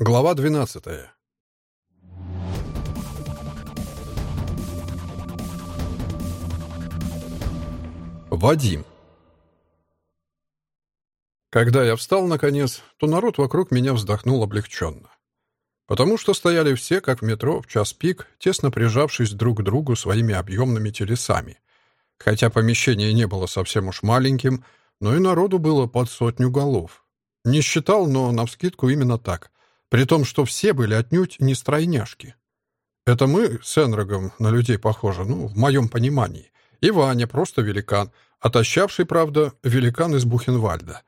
Глава 12. Вадим. Когда я встал, наконец, то народ вокруг меня вздохнул облегченно. Потому что стояли все, как в метро, в час пик, тесно прижавшись друг к другу своими объемными телесами. Хотя помещение не было совсем уж маленьким, но и народу было под сотню голов. Не считал, но навскидку именно так. При том, что все были отнюдь не стройняшки. Это мы с Энрогом на людей похожи, ну, в моем понимании. И Ваня просто великан, отощавший, правда, великан из Бухенвальда.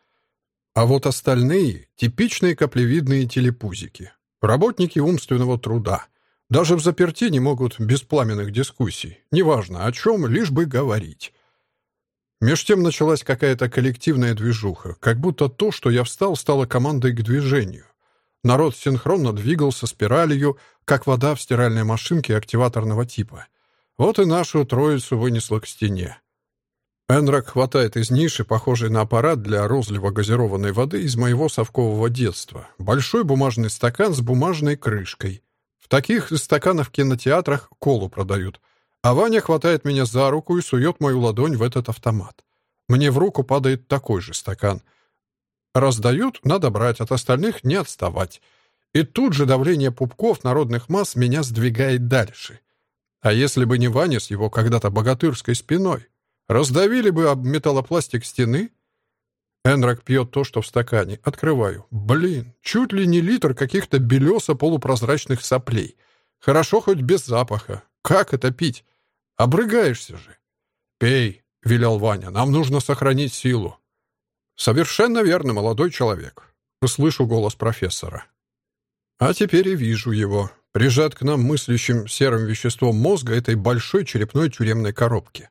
А вот остальные — типичные каплевидные телепузики. Работники умственного труда. Даже в заперти не могут без пламенных дискуссий. Неважно о чем, лишь бы говорить. Меж тем началась какая-то коллективная движуха, как будто то, что я встал, стало командой к движению. Народ синхронно двигался спиралью, как вода в стиральной машинке активаторного типа. Вот и нашу троицу вынесло к стене. Энрак хватает из ниши, похожей на аппарат для розлива газированной воды из моего совкового детства. Большой бумажный стакан с бумажной крышкой. В таких стаканах в кинотеатрах колу продают. А Ваня хватает меня за руку и сует мою ладонь в этот автомат. Мне в руку падает такой же стакан. Раздают, надо брать, от остальных не отставать. И тут же давление пупков народных масс меня сдвигает дальше. А если бы не Ваня с его когда-то богатырской спиной? Раздавили бы об металлопластик стены. Энрак пьет то, что в стакане. Открываю. Блин, чуть ли не литр каких-то белесо-полупрозрачных соплей. Хорошо хоть без запаха. Как это пить? Обрыгаешься же. Пей, велел Ваня. Нам нужно сохранить силу. Совершенно верно, молодой человек. Слышу голос профессора. А теперь и вижу его. Прижат к нам мыслящим серым веществом мозга этой большой черепной тюремной коробки.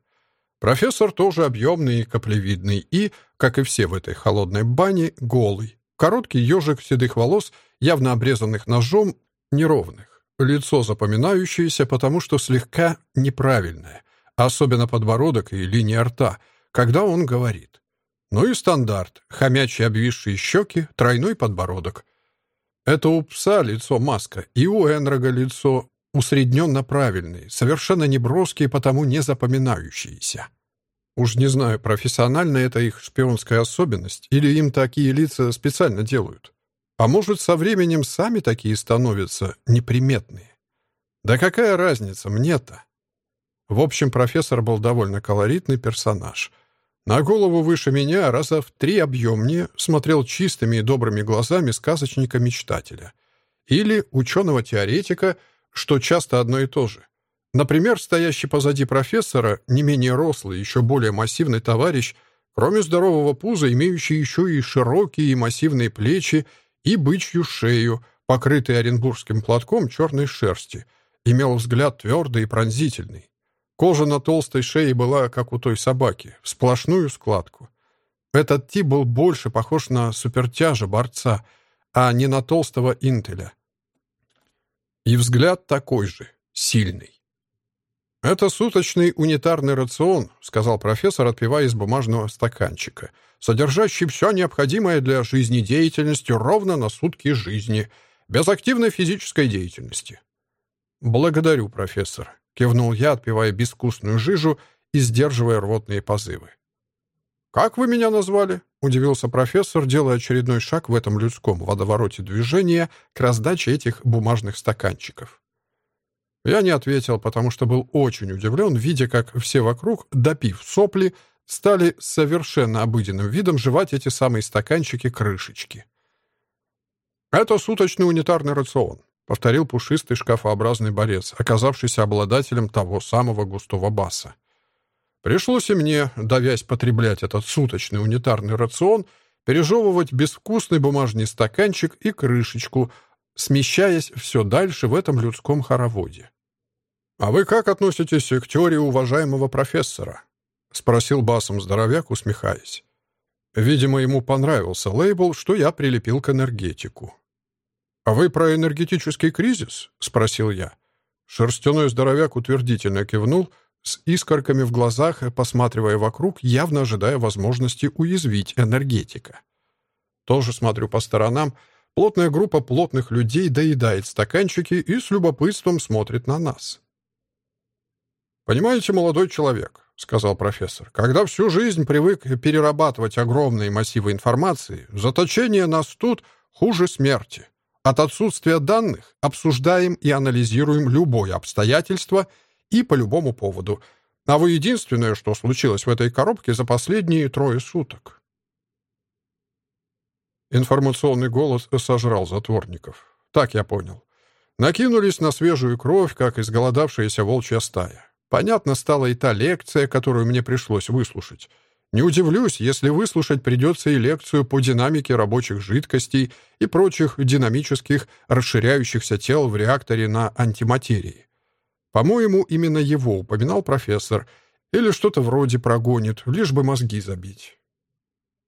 Профессор тоже объемный и каплевидный и, как и все в этой холодной бане, голый. Короткий ежик седых волос, явно обрезанных ножом, неровных. Лицо запоминающееся, потому что слегка неправильное, особенно подбородок и линия рта, когда он говорит. Ну и стандарт. Хомячие обвисшие щеки, тройной подбородок. Это у пса лицо маска, и у Энрога лицо усредненно правильные, совершенно неброские, потому не запоминающиеся. Уж не знаю, профессионально это их шпионская особенность, или им такие лица специально делают. А может, со временем сами такие становятся неприметные. Да какая разница мне-то? В общем, профессор был довольно колоритный персонаж. На голову выше меня, раза в три объемнее, смотрел чистыми и добрыми глазами сказочника-мечтателя. Или ученого-теоретика — что часто одно и то же. Например, стоящий позади профессора, не менее рослый, еще более массивный товарищ, кроме здорового пуза, имеющий еще и широкие и массивные плечи и бычью шею, покрытый оренбургским платком черной шерсти, имел взгляд твердый и пронзительный. Кожа на толстой шее была, как у той собаки, в сплошную складку. Этот тип был больше похож на супертяжа борца, а не на толстого интеля. И взгляд такой же, сильный. «Это суточный унитарный рацион», — сказал профессор, отпивая из бумажного стаканчика, «содержащий все необходимое для жизнедеятельности ровно на сутки жизни, без активной физической деятельности». «Благодарю, профессор», — кивнул я, отпивая безвкусную жижу и сдерживая рвотные позывы. «Как вы меня назвали?» — удивился профессор, делая очередной шаг в этом людском водовороте движения к раздаче этих бумажных стаканчиков. Я не ответил, потому что был очень удивлен, видя, как все вокруг, допив сопли, стали совершенно обыденным видом жевать эти самые стаканчики-крышечки. «Это суточный унитарный рацион», — повторил пушистый шкафообразный борец, оказавшийся обладателем того самого густого баса. Пришлось и мне, давясь потреблять этот суточный унитарный рацион, пережевывать безвкусный бумажный стаканчик и крышечку, смещаясь все дальше в этом людском хороводе. «А вы как относитесь к теории уважаемого профессора?» — спросил басом здоровяк, усмехаясь. Видимо, ему понравился лейбл, что я прилепил к энергетику. «А вы про энергетический кризис?» — спросил я. Шерстяной здоровяк утвердительно кивнул — с искорками в глазах, посматривая вокруг, явно ожидая возможности уязвить энергетика. Тоже смотрю по сторонам, Плотная группа плотных людей доедает стаканчики и с любопытством смотрит на нас. «Понимаете, молодой человек», — сказал профессор, «когда всю жизнь привык перерабатывать огромные массивы информации, заточение нас тут хуже смерти. От отсутствия данных обсуждаем и анализируем любое обстоятельство и по любому поводу. А вы единственное, что случилось в этой коробке за последние трое суток. Информационный голос сожрал затворников. Так я понял. Накинулись на свежую кровь, как изголодавшаяся волчья стая. Понятно стала и та лекция, которую мне пришлось выслушать. Не удивлюсь, если выслушать придется и лекцию по динамике рабочих жидкостей и прочих динамических расширяющихся тел в реакторе на антиматерии. По-моему, именно его упоминал профессор. Или что-то вроде прогонит, лишь бы мозги забить.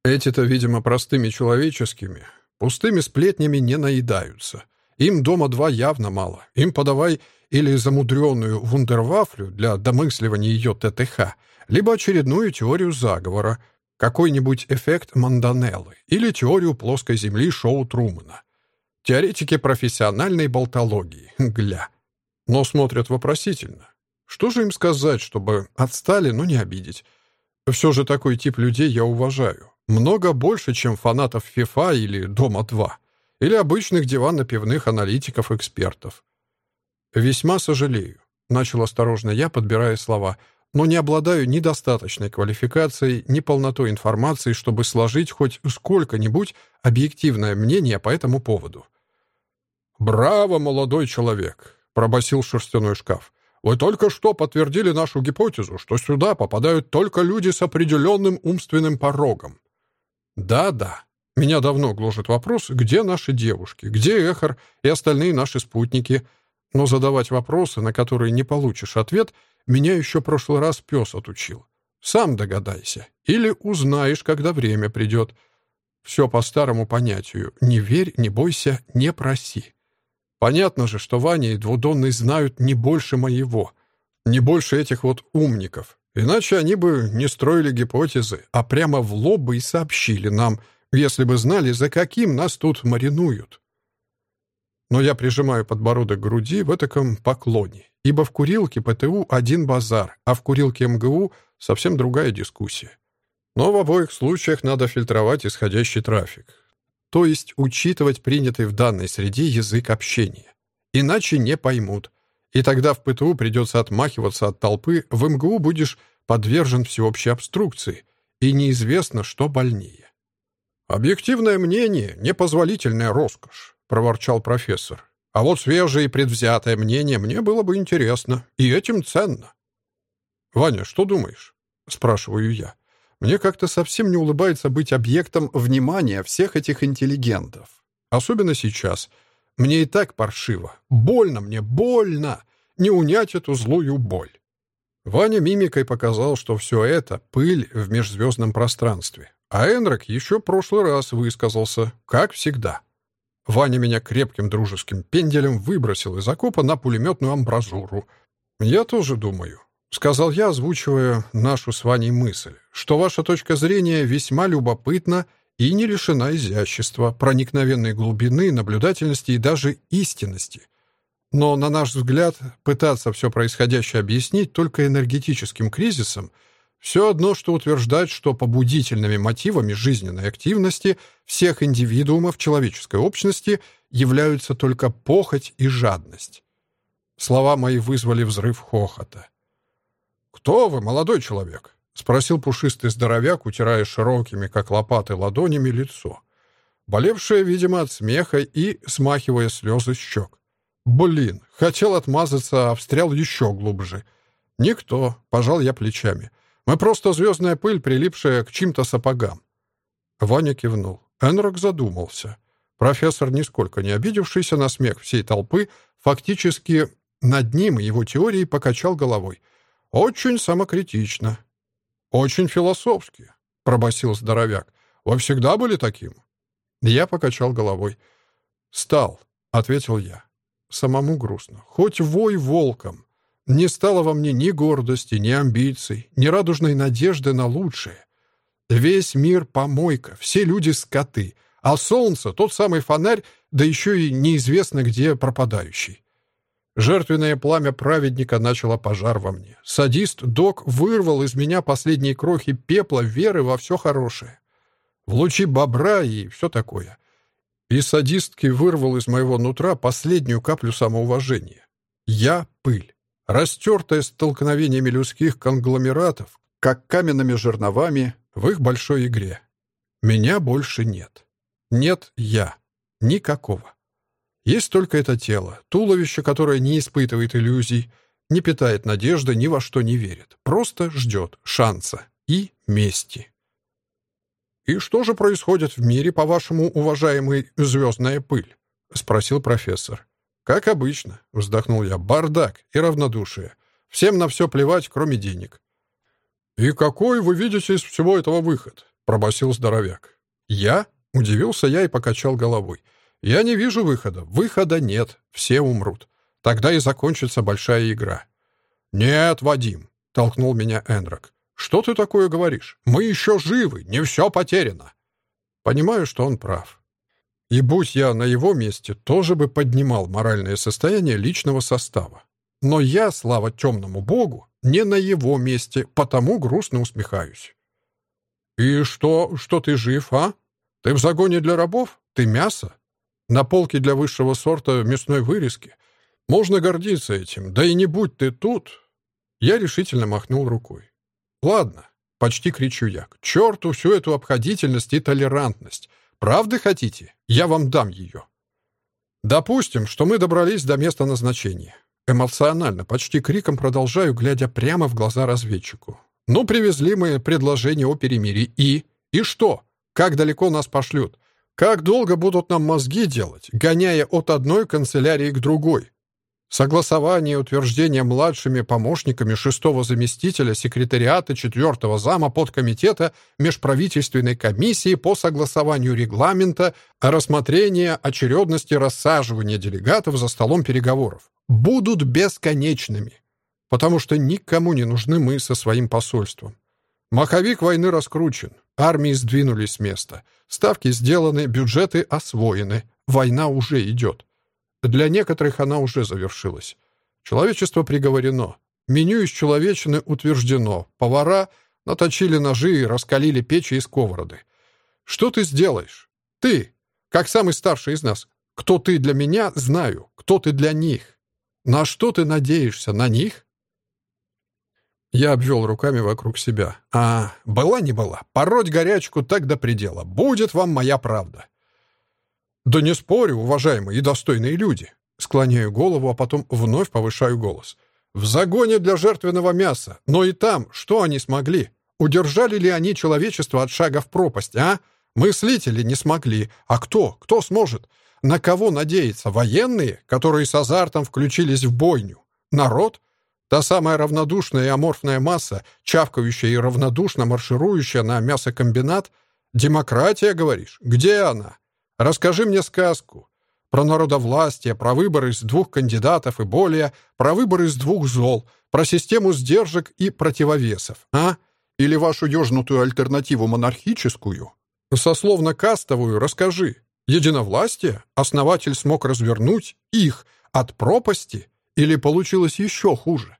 Эти-то, видимо, простыми человеческими, пустыми сплетнями не наедаются. Им дома два явно мало. Им подавай или замудренную вундервафлю для домысливания ее ТТХ — либо очередную теорию заговора, какой-нибудь эффект Манданеллы или теорию плоской земли шоу Трумана. Теоретики профессиональной болтологии, гля. Но смотрят вопросительно. Что же им сказать, чтобы отстали, но не обидеть? Все же такой тип людей я уважаю. Много больше, чем фанатов ФИФА или Дома-2. Или обычных диванно-пивных аналитиков-экспертов. «Весьма сожалею», — начал осторожно я, подбирая слова, но не обладаю ни достаточной квалификацией, ни полнотой информации, чтобы сложить хоть сколько-нибудь объективное мнение по этому поводу. «Браво, молодой человек!» — пробасил шерстяной шкаф. «Вы только что подтвердили нашу гипотезу, что сюда попадают только люди с определенным умственным порогом». «Да-да. Меня давно гложет вопрос, где наши девушки, где Эхар и остальные наши спутники. Но задавать вопросы, на которые не получишь ответ — меня еще прошлый раз пес отучил. Сам догадайся. Или узнаешь, когда время придет. Все по старому понятию. Не верь, не бойся, не проси. Понятно же, что Ваня и Двудонный знают не больше моего. Не больше этих вот умников. Иначе они бы не строили гипотезы, а прямо в лоб бы и сообщили нам, если бы знали, за каким нас тут маринуют. Но я прижимаю подбородок к груди в этаком поклоне ибо в курилке ПТУ один базар, а в курилке МГУ совсем другая дискуссия. Но в обоих случаях надо фильтровать исходящий трафик, то есть учитывать принятый в данной среде язык общения. Иначе не поймут. И тогда в ПТУ придется отмахиваться от толпы, в МГУ будешь подвержен всеобщей обструкции, и неизвестно, что больнее. «Объективное мнение — непозволительная роскошь», — проворчал профессор. А вот свежее и предвзятое мнение мне было бы интересно, и этим ценно. «Ваня, что думаешь?» — спрашиваю я. Мне как-то совсем не улыбается быть объектом внимания всех этих интеллигентов. Особенно сейчас. Мне и так паршиво. Больно мне, больно! Не унять эту злую боль. Ваня мимикой показал, что все это — пыль в межзвездном пространстве. А Энрак еще прошлый раз высказался, как всегда. Ваня меня крепким дружеским пенделем выбросил из окопа на пулеметную амбразуру. «Я тоже думаю», — сказал я, озвучивая нашу с Ваней мысль, «что ваша точка зрения весьма любопытна и не лишена изящества, проникновенной глубины, наблюдательности и даже истинности. Но, на наш взгляд, пытаться все происходящее объяснить только энергетическим кризисом — все одно, что утверждать, что побудительными мотивами жизненной активности всех индивидуумов человеческой общности являются только похоть и жадность. Слова мои вызвали взрыв хохота. «Кто вы, молодой человек?» — спросил пушистый здоровяк, утирая широкими, как лопаты, ладонями лицо, болевшее, видимо, от смеха и смахивая слезы щек. «Блин, хотел отмазаться, а встрял еще глубже». «Никто», — пожал я плечами. Мы просто звездная пыль, прилипшая к чьим-то сапогам». Ваня кивнул. Энрок задумался. Профессор, нисколько не обидевшийся на смех всей толпы, фактически над ним и его теорией покачал головой. «Очень самокритично». «Очень философски», — пробасил здоровяк. «Вы всегда были таким?» Я покачал головой. «Стал», — ответил я. Самому грустно. «Хоть вой волком. Не стало во мне ни гордости, ни амбиций, ни радужной надежды на лучшее. Весь мир — помойка, все люди — скоты, А солнце — тот самый фонарь, да еще и неизвестно где пропадающий. Жертвенное пламя праведника начало пожар во мне. Садист Док вырвал из меня последние крохи пепла веры во все хорошее. В лучи бобра и все такое. И садистки вырвал из моего нутра последнюю каплю самоуважения. Я — пыль, растертая столкновениями людских конгломератов, как каменными жерновами в их большой игре. Меня больше нет. Нет я. Никакого. Есть только это тело, туловище, которое не испытывает иллюзий, не питает надежды, ни во что не верит. Просто ждет шанса и мести. «И что же происходит в мире, по-вашему, уважаемый звездная пыль?» — спросил профессор. «Как обычно», — вздохнул я, — «бардак и равнодушие. Всем на все плевать, кроме денег». «И какой вы видите из всего этого выход?» — пробасил здоровяк. «Я?» — удивился я и покачал головой. «Я не вижу выхода. Выхода нет. Все умрут. Тогда и закончится большая игра». «Нет, Вадим», — толкнул меня Энрок. «Что ты такое говоришь? Мы еще живы, не все потеряно». Понимаю, что он прав. И будь я на его месте, тоже бы поднимал моральное состояние личного состава. Но я, слава темному богу, не на его месте, потому грустно усмехаюсь. «И что, что ты жив, а? Ты в загоне для рабов? Ты мясо? На полке для высшего сорта мясной вырезки? Можно гордиться этим, да и не будь ты тут!» Я решительно махнул рукой. «Ладно», — почти кричу я, — «к черту всю эту обходительность и толерантность. Правды хотите? Я вам дам ее». Допустим, что мы добрались до места назначения. Эмоционально, почти криком продолжаю, глядя прямо в глаза разведчику. Ну, привезли мы предложение о перемирии. И? И что? Как далеко нас пошлют? Как долго будут нам мозги делать, гоняя от одной канцелярии к другой? Согласование и утверждение младшими помощниками шестого заместителя секретариата четвертого зама подкомитета Межправительственной комиссии по согласованию регламента о очередности рассаживания делегатов за столом переговоров будут бесконечными, потому что никому не нужны мы со своим посольством. Маховик войны раскручен, армии сдвинулись с места, ставки сделаны, бюджеты освоены, война уже идет. Для некоторых она уже завершилась. Человечество приговорено. Меню из человечины утверждено. Повара наточили ножи и раскалили печи и сковороды. Что ты сделаешь? Ты, как самый старший из нас. Кто ты для меня, знаю. Кто ты для них. На что ты надеешься? На них? Я обвел руками вокруг себя. А, была не была. Пороть горячку так до предела. Будет вам моя правда. Да не спорю, уважаемые и достойные люди. Склоняю голову, а потом вновь повышаю голос. В загоне для жертвенного мяса. Но и там, что они смогли? Удержали ли они человечество от шага в пропасть, а? Мыслители не смогли. А кто? Кто сможет? На кого надеяться? Военные, которые с азартом включились в бойню? Народ? Та самая равнодушная и аморфная масса, чавкающая и равнодушно марширующая на мясокомбинат? Демократия, говоришь? Где она? Расскажи мне сказку. Про народовластие, про выборы из двух кандидатов и более, про выборы из двух зол, про систему сдержек и противовесов, а? Или вашу ёжнутую альтернативу монархическую? Сословно-кастовую расскажи. Единовластие? Основатель смог развернуть их от пропасти? Или получилось еще хуже?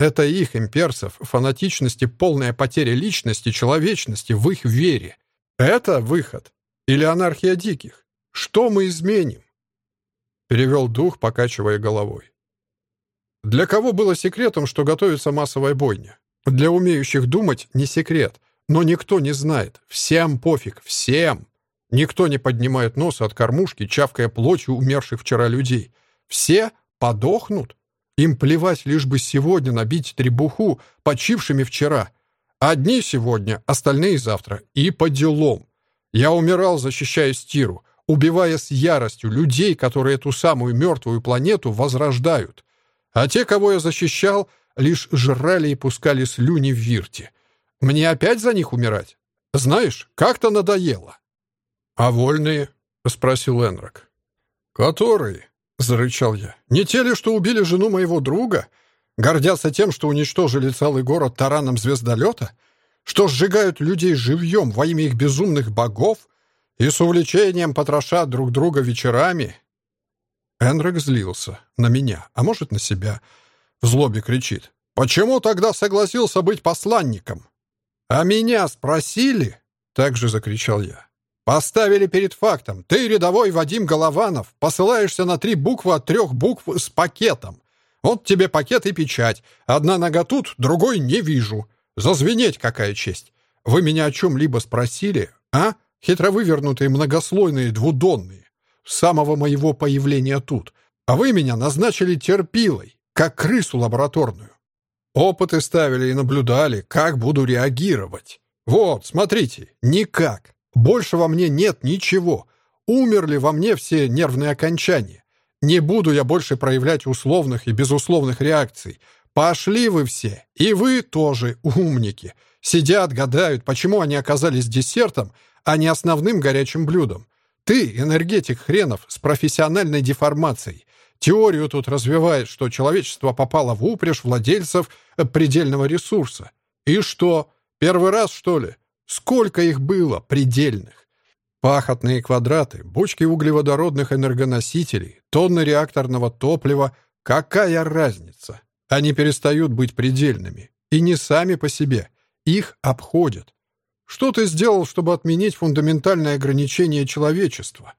Это их, имперцев, фанатичности, полная потеря личности, человечности в их вере. Это выход. Или анархия диких? Что мы изменим? Перевел дух, покачивая головой. Для кого было секретом, что готовится массовая бойня? Для умеющих думать не секрет, но никто не знает. Всем пофиг, всем. Никто не поднимает нос от кормушки, чавкая плотью умерших вчера людей. Все подохнут. Им плевать, лишь бы сегодня набить требуху почившими вчера. Одни сегодня, остальные завтра. И по делам. Я умирал, защищая Стиру, убивая с яростью людей, которые эту самую мертвую планету возрождают. А те, кого я защищал, лишь жрали и пускали слюни в вирте. Мне опять за них умирать? Знаешь, как-то надоело. «А вольные?» — спросил Энрак. «Которые?» — зарычал я. «Не те ли, что убили жену моего друга? Гордятся тем, что уничтожили целый город тараном звездолета? Что сжигают людей живьем во имя их безумных богов? и с увлечением потрошат друг друга вечерами?» Энрек злился. На меня, а может, на себя. В злобе кричит. «Почему тогда согласился быть посланником?» «А меня спросили?» Также закричал я. «Поставили перед фактом. Ты, рядовой Вадим Голованов, посылаешься на три буквы от трех букв с пакетом. Вот тебе пакет и печать. Одна нога тут, другой не вижу. Зазвенеть какая честь. Вы меня о чем-либо спросили, а? Хитровывернутые многослойные двудонные. С самого моего появления тут. А вы меня назначили терпилой, как крысу лабораторную. Опыты ставили и наблюдали, как буду реагировать. Вот, смотрите, никак. Больше во мне нет ничего. Умерли во мне все нервные окончания. Не буду я больше проявлять условных и безусловных реакций. Пошли вы все, и вы тоже умники. Сидят, гадают, почему они оказались десертом, а не основным горячим блюдом. Ты, энергетик хренов, с профессиональной деформацией. Теорию тут развивает, что человечество попало в упряжь владельцев предельного ресурса. И что, первый раз, что ли? Сколько их было, предельных? Пахотные квадраты, бочки углеводородных энергоносителей, тонны реакторного топлива. Какая разница? Они перестают быть предельными. И не сами по себе. Их обходят. Что ты сделал, чтобы отменить фундаментальное ограничение человечества?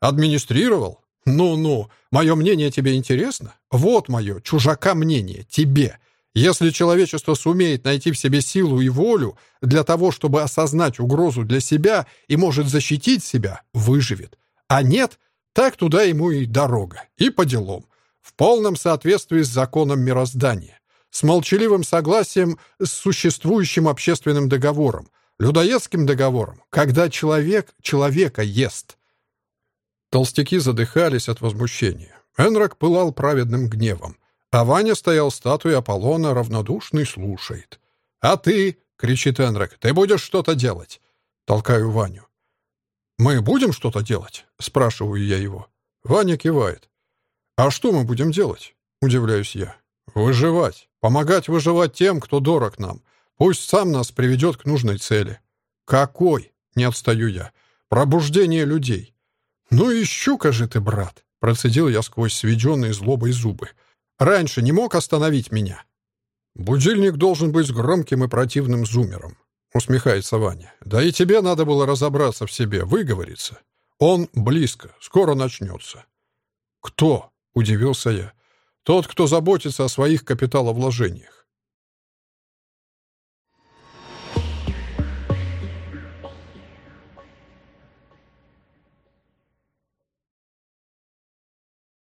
Администрировал? Ну-ну, мое мнение тебе интересно? Вот мое, чужака мнение, тебе. Если человечество сумеет найти в себе силу и волю для того, чтобы осознать угрозу для себя и может защитить себя, выживет. А нет, так туда ему и дорога. И по делам. В полном соответствии с законом мироздания. С молчаливым согласием с существующим общественным договором. Людоедским договором, когда человек человека ест. Толстяки задыхались от возмущения. Энрак пылал праведным гневом. А Ваня стоял статуей Аполлона, равнодушный, слушает. «А ты?» — кричит Энрак. «Ты будешь что-то делать?» Толкаю Ваню. «Мы будем что-то делать?» — спрашиваю я его. Ваня кивает. «А что мы будем делать?» — удивляюсь я. «Выживать. Помогать выживать тем, кто дорог нам. Пусть сам нас приведет к нужной цели». «Какой?» — не отстаю я. «Пробуждение людей». «Ну и щука же ты, брат!» — процедил я сквозь сведенные злобой зубы. Раньше не мог остановить меня?» «Будильник должен быть громким и противным зумером», — усмехается Ваня. «Да и тебе надо было разобраться в себе, выговориться. Он близко, скоро начнется». «Кто?» — удивился я. «Тот, кто заботится о своих капиталовложениях.